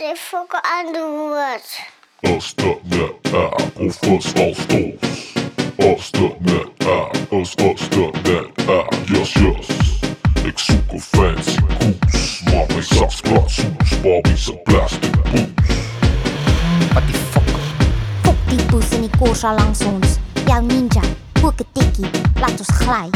de fuck aan de woord? Als dat net er of als als als. Als dat net er, als als dat net er. Yes, yes. Ik zoek een fancy koets. Maar mijn zak spraat soes. Barbie zijn plastic boes. Wat die fuck? Fok die poes en die koorsa langs ons. Jouw ninja, ook een tikkie, laat ons glij.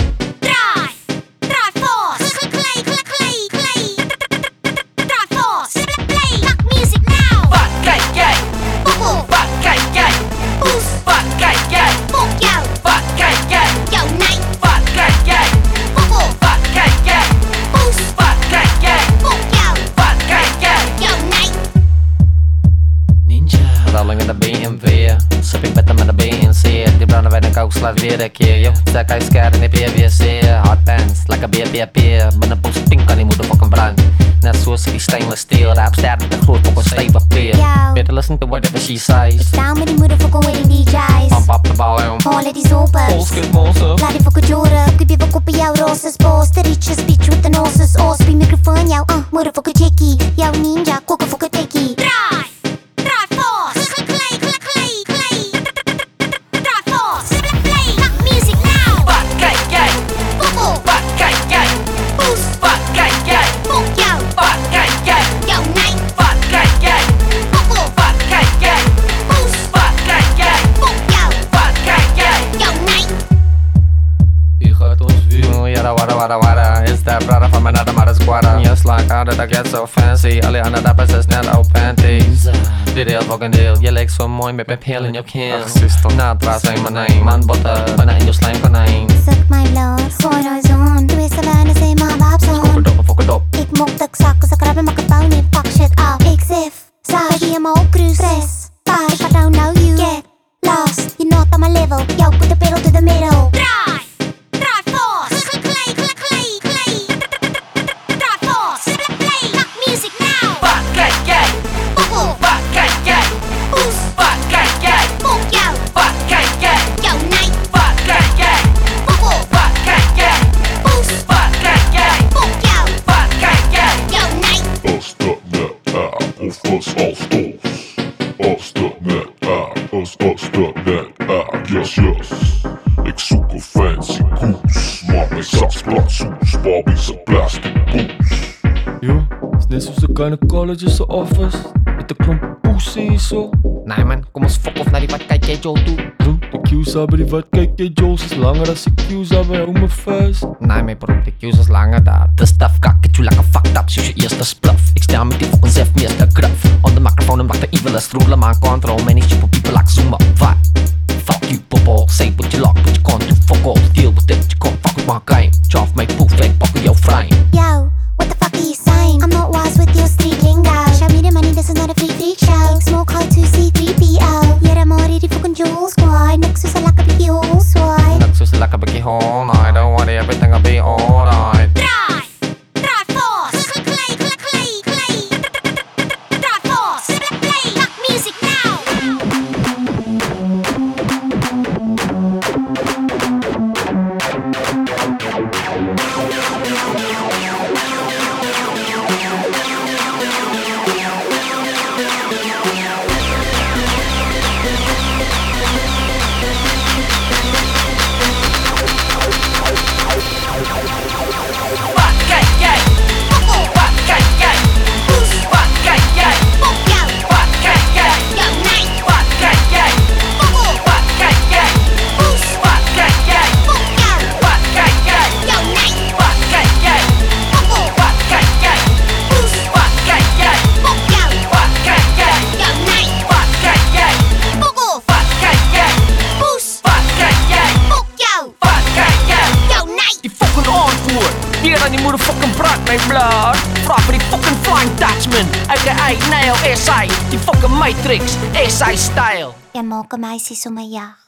rolling in the BMW Sipping better than the BNC De brune världen kaoslar virke Jo, säkra iskären i PVC Hot pants, like a beer, beer, beer. Bönne på sig pinkar i motherfucking brand När sås i stainless steel. Rapstäder, det klor på en stejpapir Better listen to whatever she says. It's down with the motherfucking way Hallem Моля ти за опас Полския мозък Влади в кучура Кой бива купиял роса с по-старича Спичвата носа с ос Би микрофон ял А, мърва качеки Ял нинджа Кока wada, wada. Is that brother van mijn nada, maar dat is guara. Yes, like, how did I get so fancy? Alle andere dappers is net al panties. Dit heel fucking deel. Je lijkt zo mooi met mijn pil in je kin. Natra zijn mijn naam. Man, botten, bijna in je slijmkonijn. Suk mijn bloed, gooi nou zon. Twee lijnen zijn mijn Fok babzon. het op, fok het op. Ik mok dat ik zakken, ze krabben, maak een pauw niet, pak shit af. Ik zif, saai, die op cruise. Stress, paas, I don't know you. Get lost, you're not on my level. Of als als als. Als dat net er, als als dat net er. Yes, yes. Ik zoek een fancy koets. Maar mijn zak spraat soes. Barbie zijn plastic boes. Yo, is net zoals de kleine colleges de office. Met de klomp poesie zo. Nee man, kom eens fok of naar die wat kijk jij Joe toe. Bro, de Q's hebben die wat kijk je Joe's is langer dan de Q's hebben. Hou me vast. Nee man bro, de cues is langer daar. De stuff kak het you like a fucked up, zoals je eerste spluf. I'm deep and Zef Mr. Gruff On the microphone and rock the evilest through the mic on throw many stupid people like Zuma. Vibe Fuck you, football. say what you like, but you can't do fuck all. Deal with it, you can't fuck with my game. Chaff my poof, fake buckle your frame. Yo, what the fuck are you saying? I'm not wise with your street lingo. Show me the money, this is not a free freak show. Smoke high to C3PO Yeah, I'm already fucking Joel Squad. Nexus, I like a biggie whole swine Nexus, I like a biggie whole night Don't worry, everything'll be alright motherfucking brak my blood. Property fucking flying Dutchman AKA Nail SA Die fucking Matrix SA style. En maak 'n meisie sommer jag.